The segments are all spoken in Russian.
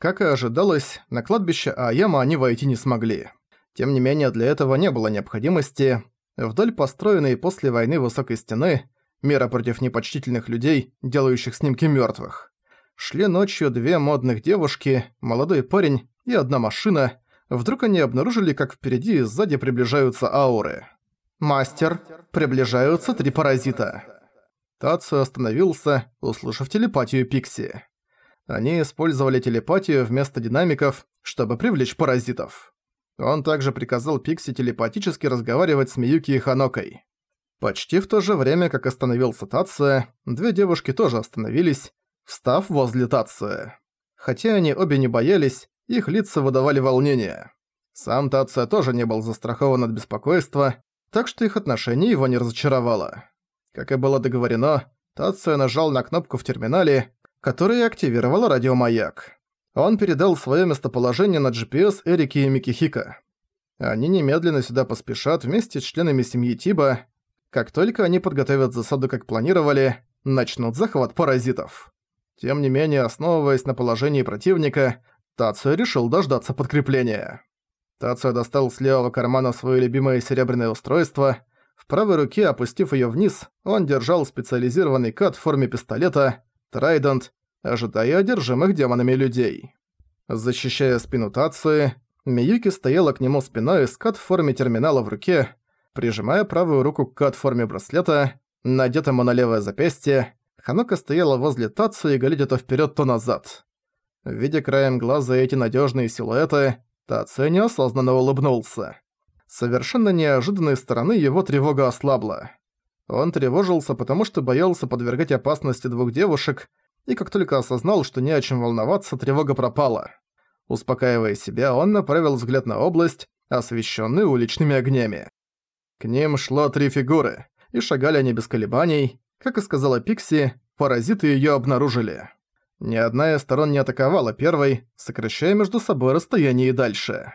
Как и ожидалось, на кладбище Аяма они войти не смогли. Тем не менее, для этого не было необходимости. Вдоль построенной после войны высокой стены, мера против непочтительных людей, делающих снимки мертвых, шли ночью две модных девушки, молодой парень и одна машина. Вдруг они обнаружили, как впереди и сзади приближаются ауры. «Мастер, приближаются три паразита». Тацу остановился, услышав телепатию Пикси. Они использовали телепатию вместо динамиков, чтобы привлечь паразитов. Он также приказал Пикси телепатически разговаривать с Миюки и Ханокой. Почти в то же время, как остановился Тация, две девушки тоже остановились, встав возле Тация. Хотя они обе не боялись, их лица выдавали волнение. Сам Тация тоже не был застрахован от беспокойства, так что их отношение его не разочаровало. Как и было договорено, Тация нажал на кнопку в терминале, которая активировала радиомаяк. Он передал своё местоположение на GPS Эрики и Микихика. Они немедленно сюда поспешат вместе с членами семьи Тиба. Как только они подготовят засаду, как планировали, начнут захват паразитов. Тем не менее, основываясь на положении противника, Тацио решил дождаться подкрепления. Тацио достал с левого кармана своё любимое серебряное устройство. В правой руке, опустив её вниз, он держал специализированный кат в форме пистолета, Трайдент, ожидая одержимых демонами людей. Защищая спину Тации, Миюки стояла к нему спиной с кат в форме терминала в руке, прижимая правую руку к кат в форме браслета, надетому на левое запястье, Ханока стояла возле Тацу и глядя то вперед, то назад. Видя краем глаза эти надежные силуэты, Тацу неосознанно улыбнулся. Совершенно неожиданной стороны его тревога ослабла. Он тревожился, потому что боялся подвергать опасности двух девушек, и как только осознал, что не о чем волноваться, тревога пропала. Успокаивая себя, он направил взгляд на область, освещенную уличными огнями. К ним шло три фигуры, и шагали они без колебаний. Как и сказала Пикси, паразиты её обнаружили. Ни одна из сторон не атаковала первой, сокращая между собой расстояние и дальше.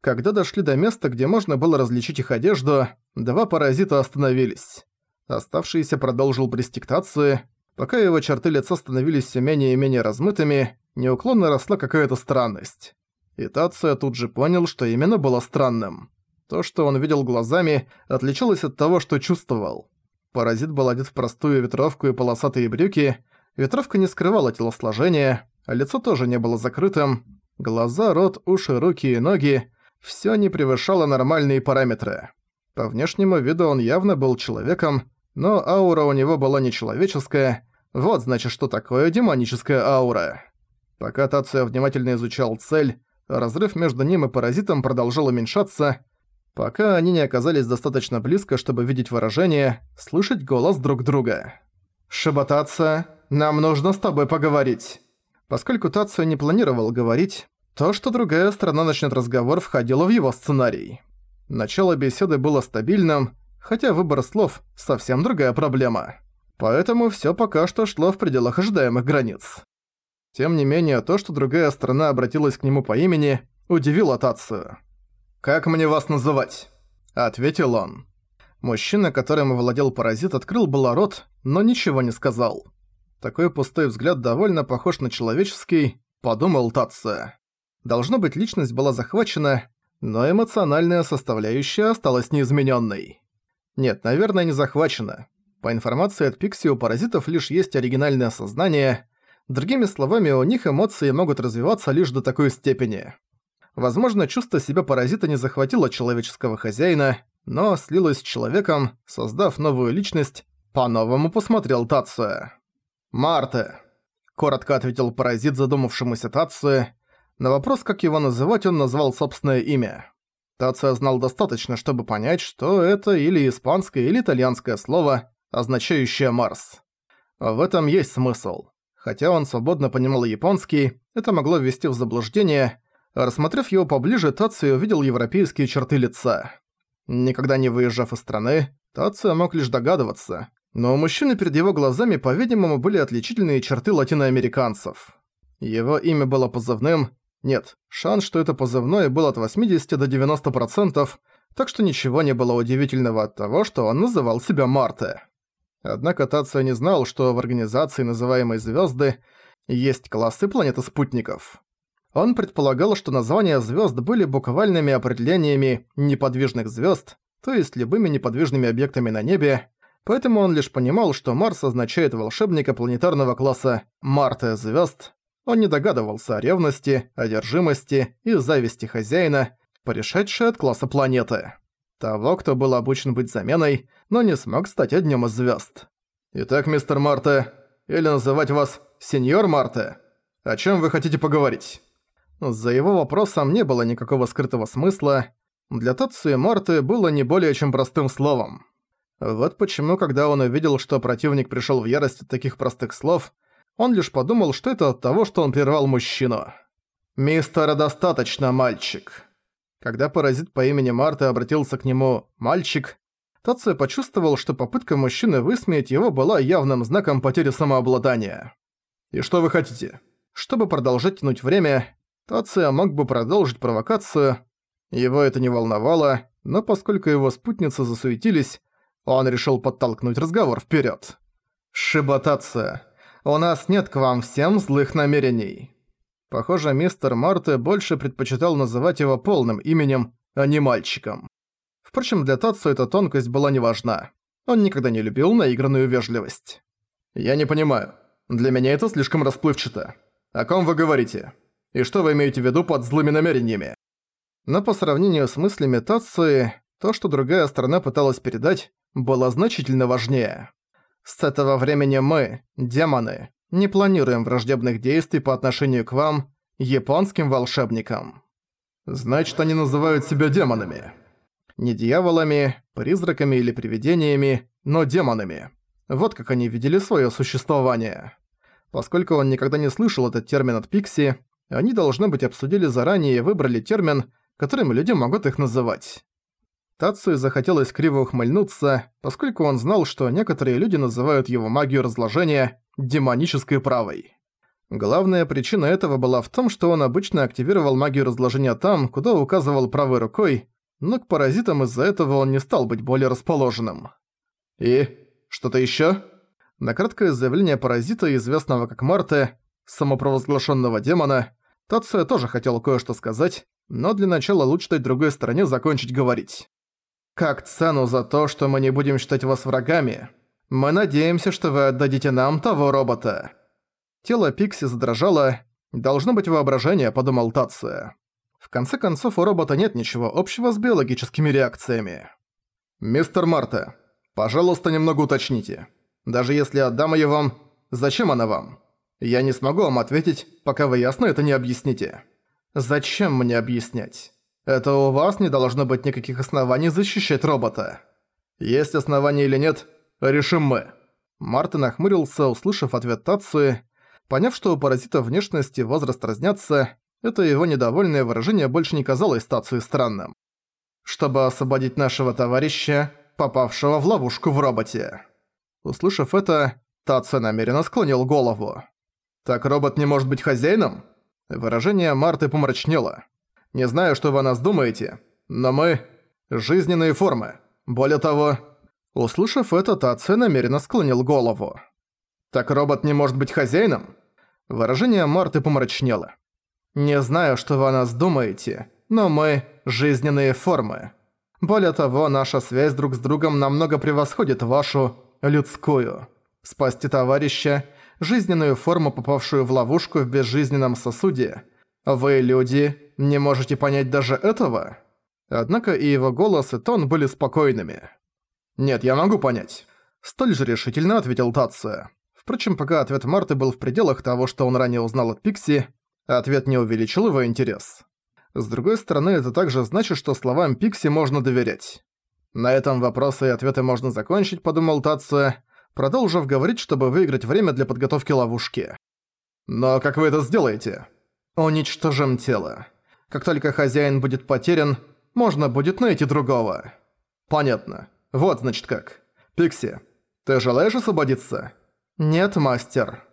Когда дошли до места, где можно было различить их одежду, два паразита остановились. Оставшийся продолжил престиктацию, Пока его черты лица становились все менее и менее размытыми, неуклонно росла какая-то странность. И Тация тут же понял, что именно было странным. То, что он видел глазами, отличалось от того, что чувствовал. Паразит был одет в простую ветровку и полосатые брюки, ветровка не скрывала телосложения, а лицо тоже не было закрытым. Глаза, рот, уши, руки и ноги – всё не превышало нормальные параметры. По внешнему виду он явно был человеком, но аура у него была нечеловеческая, вот значит, что такое демоническая аура. Пока Тация внимательно изучал цель, разрыв между ним и паразитом продолжал уменьшаться, пока они не оказались достаточно близко, чтобы видеть выражение, слышать голос друг друга. «Шеботаться, нам нужно с тобой поговорить». Поскольку Тацио не планировал говорить, то, что другая сторона начнет разговор, входило в его сценарий. Начало беседы было стабильным, хотя выбор слов – совсем другая проблема. Поэтому всё пока что шло в пределах ожидаемых границ. Тем не менее, то, что другая сторона обратилась к нему по имени, удивило Тацию. «Как мне вас называть?» – ответил он. Мужчина, которым владел паразит, открыл было рот, но ничего не сказал. Такой пустой взгляд довольно похож на человеческий, подумал Тация. Должно быть, личность была захвачена, но эмоциональная составляющая осталась неизменённой. Нет, наверное, не захвачена. По информации от Пикси, у паразитов лишь есть оригинальное сознание. Другими словами, у них эмоции могут развиваться лишь до такой степени. Возможно, чувство себя паразита не захватило человеческого хозяина, но слилось с человеком, создав новую личность, по-новому посмотрел Тацуя. «Марте», — коротко ответил паразит задумавшемуся Тацуя. На вопрос, как его называть, он назвал собственное имя. Тация знал достаточно, чтобы понять, что это или испанское, или итальянское слово, означающее «Марс». В этом есть смысл. Хотя он свободно понимал японский, это могло ввести в заблуждение. Рассмотрев его поближе, Тацио увидел европейские черты лица. Никогда не выезжав из страны, Тацио мог лишь догадываться, но у мужчины перед его глазами, по-видимому, были отличительные черты латиноамериканцев. Его имя было позывным, нет, шанс, что это позывное, был от 80 до 90%, так что ничего не было удивительного от того, что он называл себя Марте. Однако Тация не знал, что в организации, называемой «Звёзды», есть классы планеты спутников. Он предполагал, что названия звезд были буквальными определениями неподвижных звезд, то есть любыми неподвижными объектами на небе, поэтому он лишь понимал, что Марс означает волшебника планетарного класса Марта звезд. Он не догадывался о ревности, одержимости и зависти хозяина, порешедшей от класса планеты. Того, кто был обучен быть заменой, но не смог стать одним из звезд. «Итак, мистер Марте, или называть вас сеньор Марте, о чем вы хотите поговорить?» За его вопросом не было никакого скрытого смысла. Для Тацуи Марты было не более чем простым словом. Вот почему, когда он увидел, что противник пришел в ярость от таких простых слов, он лишь подумал, что это от того, что он прервал мужчину. «Мистера достаточно, мальчик». Когда паразит по имени Марта обратился к нему «мальчик», Тация почувствовал, что попытка мужчины высмеять его была явным знаком потери самообладания. «И что вы хотите?» Чтобы продолжать тянуть время, Тация мог бы продолжить провокацию. Его это не волновало, но поскольку его спутницы засуетились, он решил подтолкнуть разговор вперед. «Шиботация, у нас нет к вам всем злых намерений». Похоже, мистер Марте больше предпочитал называть его полным именем, а не мальчиком. Впрочем, для Татсу эта тонкость была не важна. Он никогда не любил наигранную вежливость. «Я не понимаю. Для меня это слишком расплывчато. О ком вы говорите? И что вы имеете в виду под злыми намерениями?» Но по сравнению с мыслями Татсуи, то, что другая сторона пыталась передать, было значительно важнее. С этого времени мы, демоны, не планируем враждебных действий по отношению к вам, японским волшебникам. Значит, они называют себя демонами. Не дьяволами, призраками или привидениями, но демонами. Вот как они видели свое существование. Поскольку он никогда не слышал этот термин от Пикси, они, должно быть, обсудили заранее и выбрали термин, которым люди могут их называть. Тацию захотелось криво ухмыльнуться, поскольку он знал, что некоторые люди называют его магию разложения демонической правой. Главная причина этого была в том, что он обычно активировал магию разложения там, куда указывал правой рукой, но к паразитам из-за этого он не стал быть более расположенным. И что-то ещё? На краткое заявление паразита, известного как Марте, самопровозглашенного демона, Тация тоже хотел кое-что сказать, но для начала лучше дать другой стороне закончить говорить. Как цену за то, что мы не будем считать вас врагами, мы надеемся, что вы отдадите нам того робота». Тело Пикси задрожало. «Должно быть воображение», — подумал Тация. В конце концов, у робота нет ничего общего с биологическими реакциями. «Мистер Марта, пожалуйста, немного уточните. Даже если отдам её вам, зачем она вам? Я не смогу вам ответить, пока вы ясно это не объясните. Зачем мне объяснять?» Это у вас не должно быть никаких оснований защищать робота. Есть основания или нет, решим мы». Мартин нахмурился, услышав ответ Тацуи. Поняв, что у паразита внешность и возраст разнятся, это его недовольное выражение больше не казалось Тацуи странным. «Чтобы освободить нашего товарища, попавшего в ловушку в роботе». Услышав это, Тацуя намеренно склонил голову. «Так робот не может быть хозяином?» Выражение Марты помрачнело. Не знаю, что вы о нас думаете, но мы – жизненные формы. Более того, услышав это, Таци намеренно склонил голову. Так робот не может быть хозяином? Выражение Марты помрачнело. Не знаю, что вы о нас думаете, но мы – жизненные формы. Более того, наша связь друг с другом намного превосходит вашу людскую. Спасти товарища, жизненную форму, попавшую в ловушку в безжизненном сосуде – «Вы, люди, не можете понять даже этого?» Однако и его голос, и тон были спокойными. «Нет, я могу понять», — столь же решительно ответил Тация. Впрочем, пока ответ Марты был в пределах того, что он ранее узнал от Пикси, ответ не увеличил его интерес. С другой стороны, это также значит, что словам Пикси можно доверять. На этом вопросы и ответы можно закончить, подумал Тация, продолжив говорить, чтобы выиграть время для подготовки ловушки. «Но как вы это сделаете?» Уничтожим тело. Как только хозяин будет потерян, можно будет найти другого. Понятно. Вот значит как. Пикси, ты желаешь освободиться? Нет, мастер.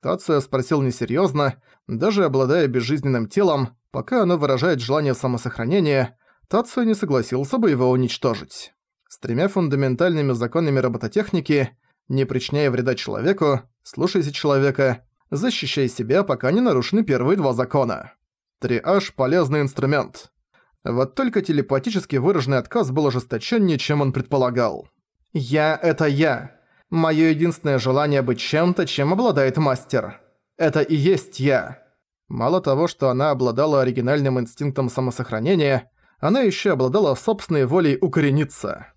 Тация спросил несерьёзно, даже обладая безжизненным телом, пока оно выражает желание самосохранения, Тация не согласился бы его уничтожить. С тремя фундаментальными законами робототехники, не причиняя вреда человеку, слушайся человека, защищай себя, пока не нарушены первые два закона. Триаж – полезный инструмент. Вот только телепатически выраженный отказ был ожесточеннее, чем он предполагал. «Я – это я. Моё единственное желание быть чем-то, чем обладает мастер. Это и есть я». Мало того, что она обладала оригинальным инстинктом самосохранения, она ещё обладала собственной волей укорениться.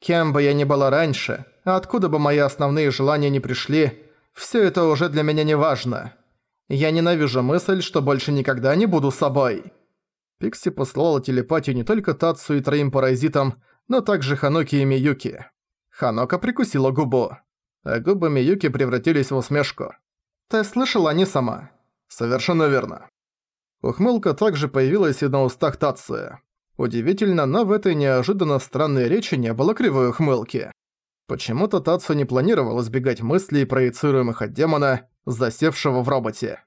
Кем бы я ни была раньше, откуда бы мои основные желания не пришли, всё это уже для меня не важно. Я ненавижу мысль, что больше никогда не буду собой. Пикси послала телепатию не только Тацу и троим паразитам, но также Ханоки и Миюки. Ханока прикусила губу, а губы Миюки превратились в усмешку. «Ты слышала, не сама?» «Совершенно верно». Ухмылка также появилась и на устах Тацуя. Удивительно, но в этой неожиданно странной речи не было кривой ухмылки. Почему-то Тацу не планировал избегать мыслей, проецируемых от демона, засевшего в роботе.